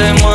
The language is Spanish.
hacemos